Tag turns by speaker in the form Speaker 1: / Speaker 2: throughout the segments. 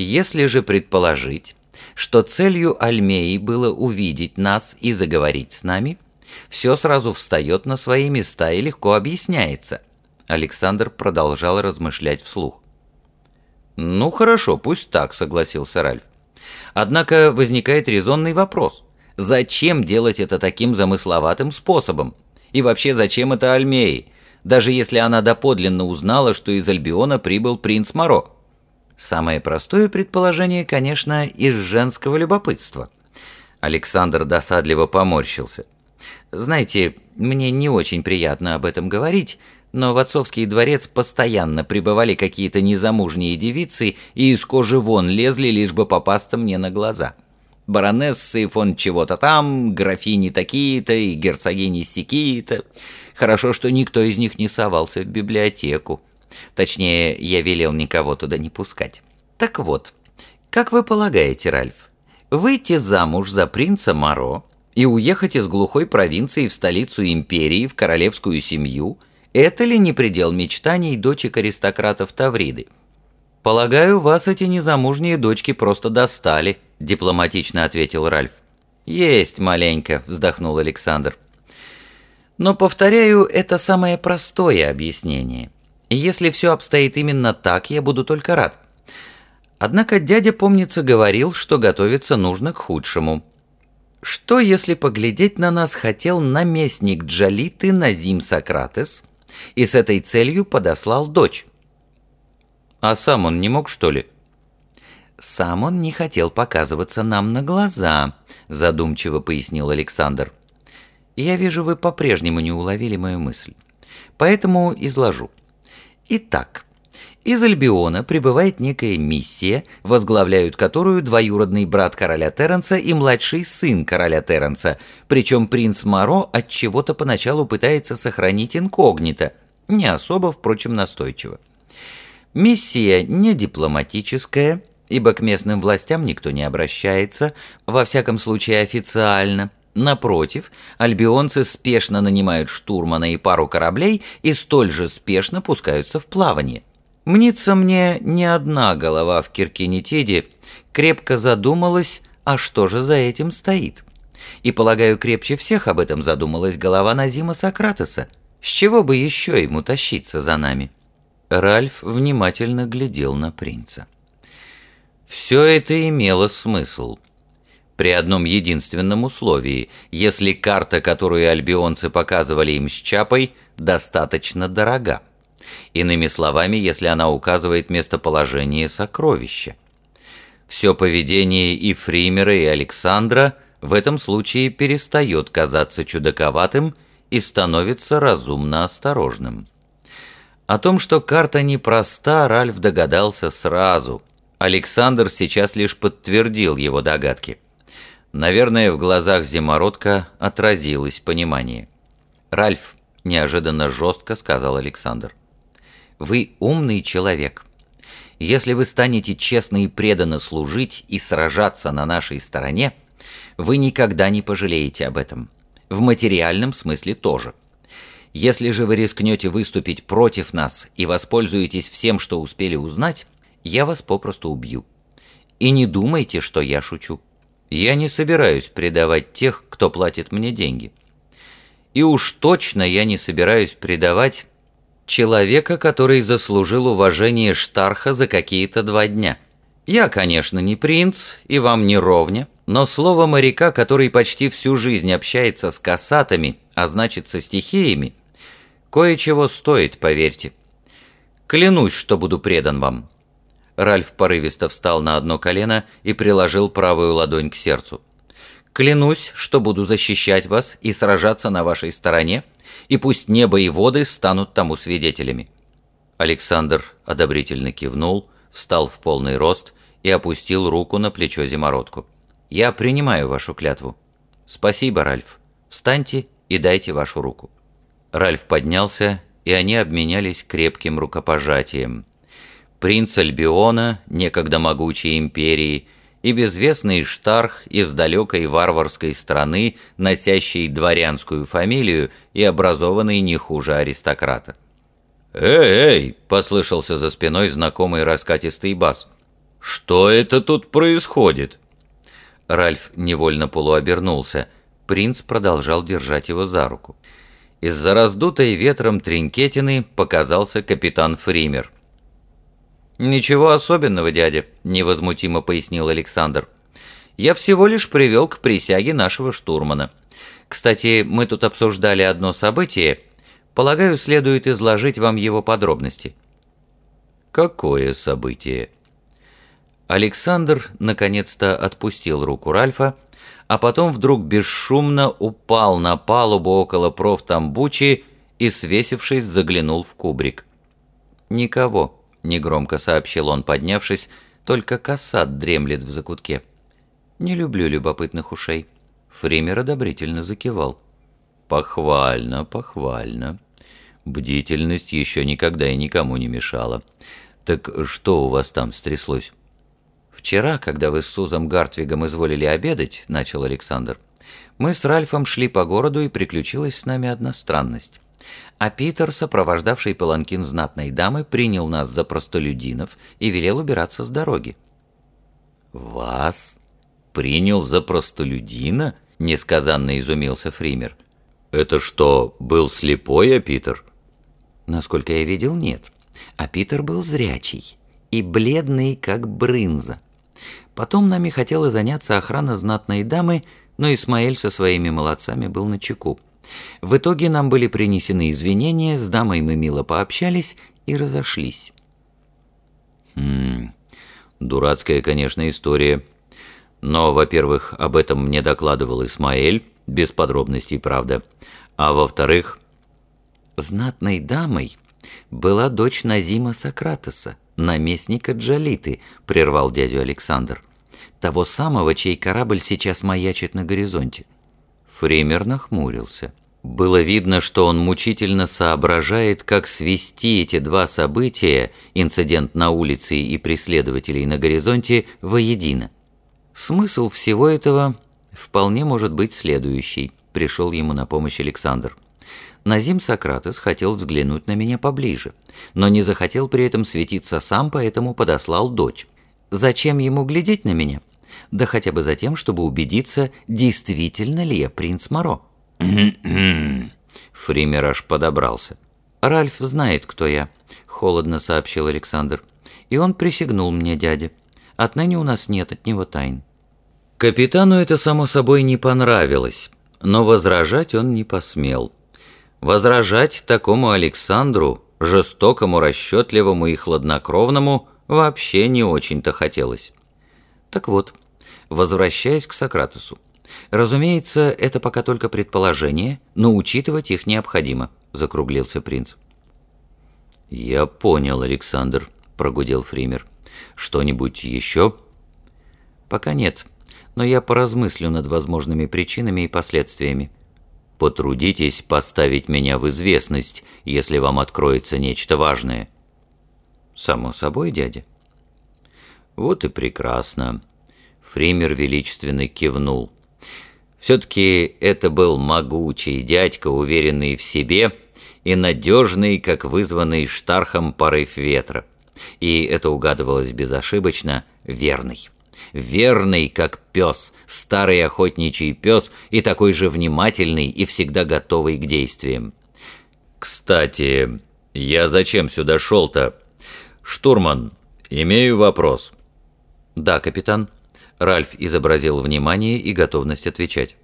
Speaker 1: Если же предположить, что целью Альмеи было увидеть нас и заговорить с нами, все сразу встает на свои места и легко объясняется. Александр продолжал размышлять вслух. «Ну хорошо, пусть так», — согласился Ральф. «Однако возникает резонный вопрос. Зачем делать это таким замысловатым способом? И вообще, зачем это Альмеи, даже если она доподлинно узнала, что из Альбиона прибыл принц Моро?» Самое простое предположение, конечно, из женского любопытства. Александр досадливо поморщился. «Знаете, мне не очень приятно об этом говорить, но в отцовский дворец постоянно прибывали какие-то незамужние девицы и из кожи вон лезли, лишь бы попасться мне на глаза. Баронессы фон чего-то там, графини такие-то и герцогини сякие-то. Хорошо, что никто из них не совался в библиотеку. Точнее, я велел никого туда не пускать. Так вот, как вы полагаете, Ральф, выйти замуж за принца Моро и уехать из глухой провинции в столицу империи, в королевскую семью – это ли не предел мечтаний дочек аристократов Тавриды? «Полагаю, вас эти незамужние дочки просто достали», – дипломатично ответил Ральф. «Есть маленько», – вздохнул Александр. «Но, повторяю, это самое простое объяснение. Если все обстоит именно так, я буду только рад. Однако дядя, помнится, говорил, что готовиться нужно к худшему. Что, если поглядеть на нас хотел наместник Джалиты Назим Сократес – и с этой целью подослал дочь. А сам он не мог, что ли? Сам он не хотел показываться нам на глаза, задумчиво пояснил Александр. Я вижу, вы по-прежнему не уловили мою мысль. Поэтому изложу. Итак, из Альбиона прибывает некая миссия, возглавляют которую двоюродный брат короля Терренса и младший сын короля Терренса, причем принц Маро от чего-то поначалу пытается сохранить инкогнито, не особо, впрочем, настойчиво. Миссия не дипломатическая, ибо к местным властям никто не обращается, во всяком случае официально. Напротив, альбионцы спешно нанимают штурмана и пару кораблей и столь же спешно пускаются в плавание. Мнится мне, не одна голова в Киркинетиде крепко задумалась, а что же за этим стоит. И, полагаю, крепче всех об этом задумалась голова Назима Сократеса. С чего бы еще ему тащиться за нами? Ральф внимательно глядел на принца. Все это имело смысл. При одном единственном условии, если карта, которую альбионцы показывали им с Чапой, достаточно дорога. Иными словами, если она указывает местоположение сокровища. Все поведение и Фримера, и Александра в этом случае перестает казаться чудаковатым и становится разумно осторожным. О том, что карта непроста, Ральф догадался сразу. Александр сейчас лишь подтвердил его догадки. Наверное, в глазах Зимородка отразилось понимание. «Ральф», – неожиданно жестко сказал Александр, вы умный человек. Если вы станете честно и преданно служить и сражаться на нашей стороне, вы никогда не пожалеете об этом. В материальном смысле тоже. Если же вы рискнете выступить против нас и воспользуетесь всем, что успели узнать, я вас попросту убью. И не думайте, что я шучу. Я не собираюсь предавать тех, кто платит мне деньги. И уж точно я не собираюсь предавать Человека, который заслужил уважение Штарха за какие-то два дня. Я, конечно, не принц, и вам не ровня, но слово моряка, который почти всю жизнь общается с касатами, а значит со стихиями, кое-чего стоит, поверьте. Клянусь, что буду предан вам». Ральф порывисто встал на одно колено и приложил правую ладонь к сердцу. «Клянусь, что буду защищать вас и сражаться на вашей стороне, и пусть небо и воды станут тому свидетелями». Александр одобрительно кивнул, встал в полный рост и опустил руку на плечо зимородку. «Я принимаю вашу клятву». «Спасибо, Ральф. Встаньте и дайте вашу руку». Ральф поднялся, и они обменялись крепким рукопожатием. Принц Альбиона, некогда могучей империи, и безвестный Штарх из далекой варварской страны, носящий дворянскую фамилию и образованный не хуже аристократа. «Эй, эй!» – послышался за спиной знакомый раскатистый бас. «Что это тут происходит?» Ральф невольно полуобернулся. Принц продолжал держать его за руку. Из-за раздутой ветром тринкетины показался капитан Фример. «Ничего особенного, дядя», — невозмутимо пояснил Александр. «Я всего лишь привел к присяге нашего штурмана. Кстати, мы тут обсуждали одно событие. Полагаю, следует изложить вам его подробности». «Какое событие?» Александр наконец-то отпустил руку Ральфа, а потом вдруг бесшумно упал на палубу около профтамбучи и, свесившись, заглянул в кубрик. «Никого», — негромко сообщил он, поднявшись, «только косат дремлет в закутке». «Не люблю любопытных ушей». Фример одобрительно закивал. «Похвально, похвально. Бдительность еще никогда и никому не мешала. Так что у вас там стряслось?» «Вчера, когда вы с Сузом Гартвигом изволили обедать», — начал Александр, «мы с Ральфом шли по городу, и приключилась с нами одна странность. А Питер, сопровождавший паланкин знатной дамы, принял нас за простолюдинов и велел убираться с дороги». «Вас? Принял за простолюдина?» — несказанно изумился Фример. «Это что, был слепой, а Питер?» «Насколько я видел, нет. А Питер был зрячий и бледный, как брынза. Потом нами хотела заняться охрана знатной дамы, но Исмаэль со своими молодцами был на чеку. В итоге нам были принесены извинения, с дамой мы мило пообщались и разошлись. Хм, дурацкая, конечно, история. Но, во-первых, об этом мне докладывал Исмаэль, без подробностей, правда. А во-вторых, знатной дамой была дочь Назима Сократоса, наместника Джалиты», — прервал дядю Александр. «Того самого, чей корабль сейчас маячит на горизонте». Фример нахмурился. Было видно, что он мучительно соображает, как свести эти два события, инцидент на улице и преследователей на горизонте, воедино. Смысл всего этого вполне может быть следующий, пришел ему на помощь Александр. Назим Сократес хотел взглянуть на меня поближе, но не захотел при этом светиться сам, поэтому подослал дочь. Зачем ему глядеть на меня? Да хотя бы за тем, чтобы убедиться, действительно ли я принц Моро. Фример аж подобрался. «Ральф знает, кто я», — холодно сообщил Александр. «И он присягнул мне, дядя. Отныне у нас нет от него тайн». Капитану это, само собой, не понравилось, но возражать он не посмел. Возражать такому Александру, жестокому, расчетливому и хладнокровному, вообще не очень-то хотелось. Так вот, возвращаясь к Сократосу. Разумеется, это пока только предположение, но учитывать их необходимо, закруглился принц. Я понял, Александр, прогудел Фример. Что-нибудь еще? Пока нет, но я поразмыслю над возможными причинами и последствиями. Потрудитесь поставить меня в известность, если вам откроется нечто важное». «Само собой, дядя». «Вот и прекрасно». Фример величественно кивнул. Все-таки это был могучий дядька, уверенный в себе и надежный, как вызванный штархом порыв ветра. И это угадывалось безошибочно верный верный, как пес, старый охотничий пес и такой же внимательный и всегда готовый к действиям. «Кстати, я зачем сюда шел-то? Штурман, имею вопрос». «Да, капитан». Ральф изобразил внимание и готовность отвечать.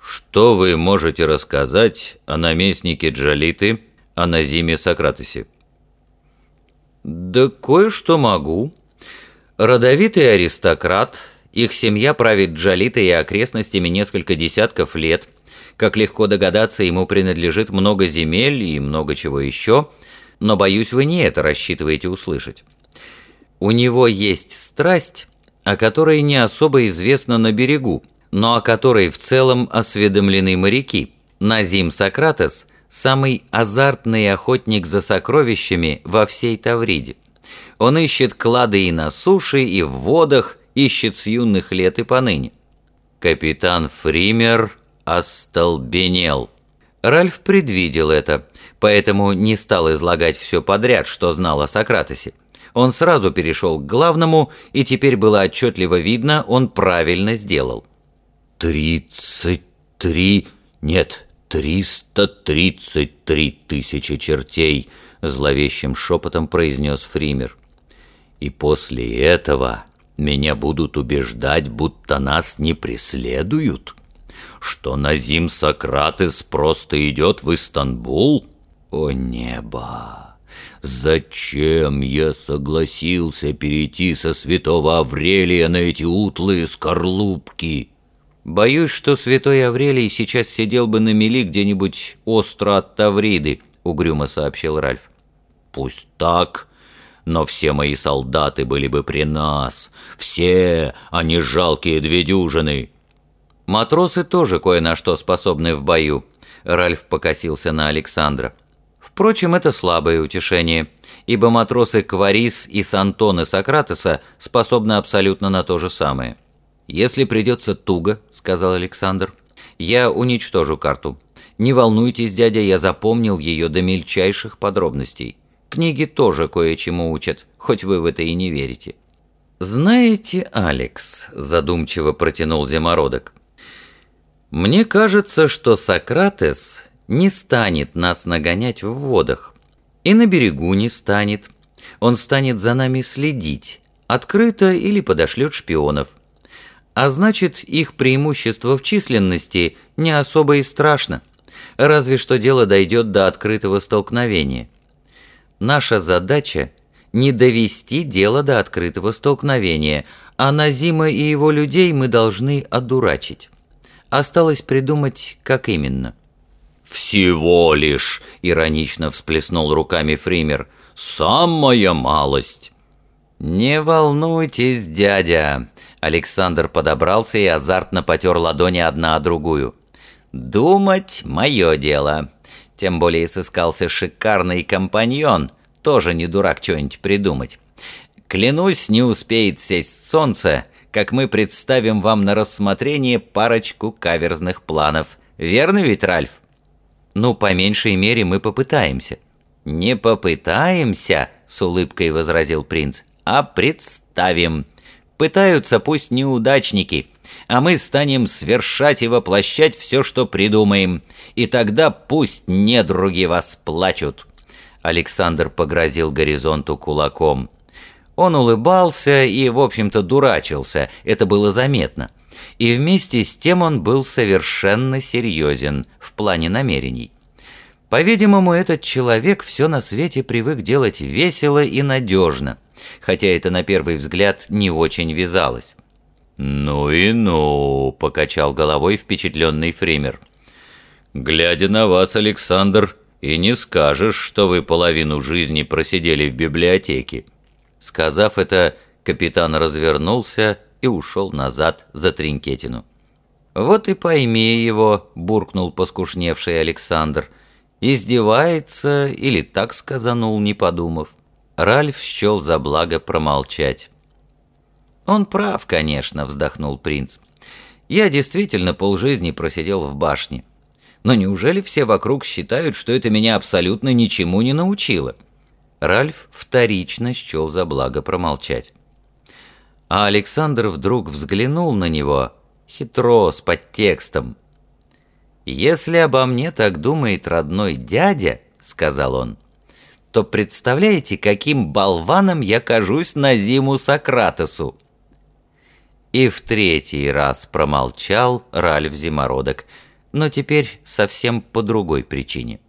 Speaker 1: «Что вы можете рассказать о наместнике Джалиты, о Назиме Сократосе?» «Да кое-что могу», Родовитый аристократ, их семья правит Джалитой и окрестностями несколько десятков лет. Как легко догадаться, ему принадлежит много земель и много чего еще, но, боюсь, вы не это рассчитываете услышать. У него есть страсть, о которой не особо известно на берегу, но о которой в целом осведомлены моряки. Назим Сократес – самый азартный охотник за сокровищами во всей Тавриде. Он ищет клады и на суше, и в водах, ищет с юных лет и поныне. Капитан Фример остолбенел. Ральф предвидел это, поэтому не стал излагать все подряд, что знал о Сократосе. Он сразу перешел к главному, и теперь было отчетливо видно, он правильно сделал.
Speaker 2: «Тридцать три... Нет, триста тридцать три тысячи чертей», — зловещим шепотом произнес Фример. «И после этого меня будут убеждать, будто нас не преследуют, что Назим Сократес просто идет в Истанбул. О небо! Зачем я согласился перейти со святого Аврелия на эти утлые скорлупки?»
Speaker 1: «Боюсь, что святой Аврелий сейчас сидел бы на мели где-нибудь остро от Тавриды», — угрюмо сообщил Ральф.
Speaker 2: «Пусть так, но все мои солдаты были бы при нас. Все, а не жалкие две дюжины».
Speaker 1: «Матросы тоже кое на что способны в бою», — Ральф покосился на Александра. Впрочем, это слабое утешение, ибо матросы Кварис и Сантоны Сократеса способны абсолютно на то же самое. «Если придется туго», — сказал Александр, — «я уничтожу карту. Не волнуйтесь, дядя, я запомнил ее до мельчайших подробностей. Книги тоже кое-чему учат, хоть вы в это и не верите». «Знаете, Алекс», — задумчиво протянул Зимородок, — «мне кажется, что Сократес не станет нас нагонять в водах, и на берегу не станет. Он станет за нами следить, открыто или подошлет шпионов» А значит, их преимущество в численности не особо и страшно, разве что дело дойдет до открытого столкновения. Наша задача – не довести дело до открытого столкновения, а Назима и его людей мы должны одурачить. Осталось придумать, как именно.
Speaker 2: «Всего лишь!» – иронично всплеснул руками Фример. «Самая малость!»
Speaker 1: «Не волнуйтесь, дядя!» Александр подобрался и азартно потер ладони одна о другую. «Думать — мое дело. Тем более сыскался шикарный компаньон, тоже не дурак что-нибудь придумать. Клянусь, не успеет сесть солнце, как мы представим вам на рассмотрение парочку каверзных планов. Верно ведь, Ральф?» «Ну, по меньшей мере, мы попытаемся». «Не попытаемся», — с улыбкой возразил принц, — «а представим». Пытаются пусть неудачники, а мы станем свершать и воплощать все, что придумаем, и тогда пусть недруги вас плачут». Александр погрозил горизонту кулаком. Он улыбался и, в общем-то, дурачился, это было заметно. И вместе с тем он был совершенно серьезен в плане намерений. По-видимому, этот человек все на свете привык делать весело и надежно – хотя это на первый взгляд не очень вязалось.
Speaker 2: «Ну и ну», — покачал головой впечатленный Фример. «Глядя на вас, Александр, и не скажешь, что вы половину жизни просидели в библиотеке».
Speaker 1: Сказав это, капитан развернулся и ушел назад за Тринкетину. «Вот и пойми его», — буркнул поскушневший Александр. «Издевается или так сказанул, не подумав». Ральф счел за благо промолчать. «Он прав, конечно», — вздохнул принц. «Я действительно полжизни просидел в башне. Но неужели все вокруг считают, что это меня абсолютно ничему не научило?» Ральф вторично счел за благо промолчать. А Александр вдруг взглянул на него, хитро, с подтекстом. «Если обо мне так думает родной дядя», — сказал он, то представляете, каким болваном я кажусь на зиму Сократосу?» И в третий раз промолчал Ральф Зимородок, но теперь совсем по другой причине.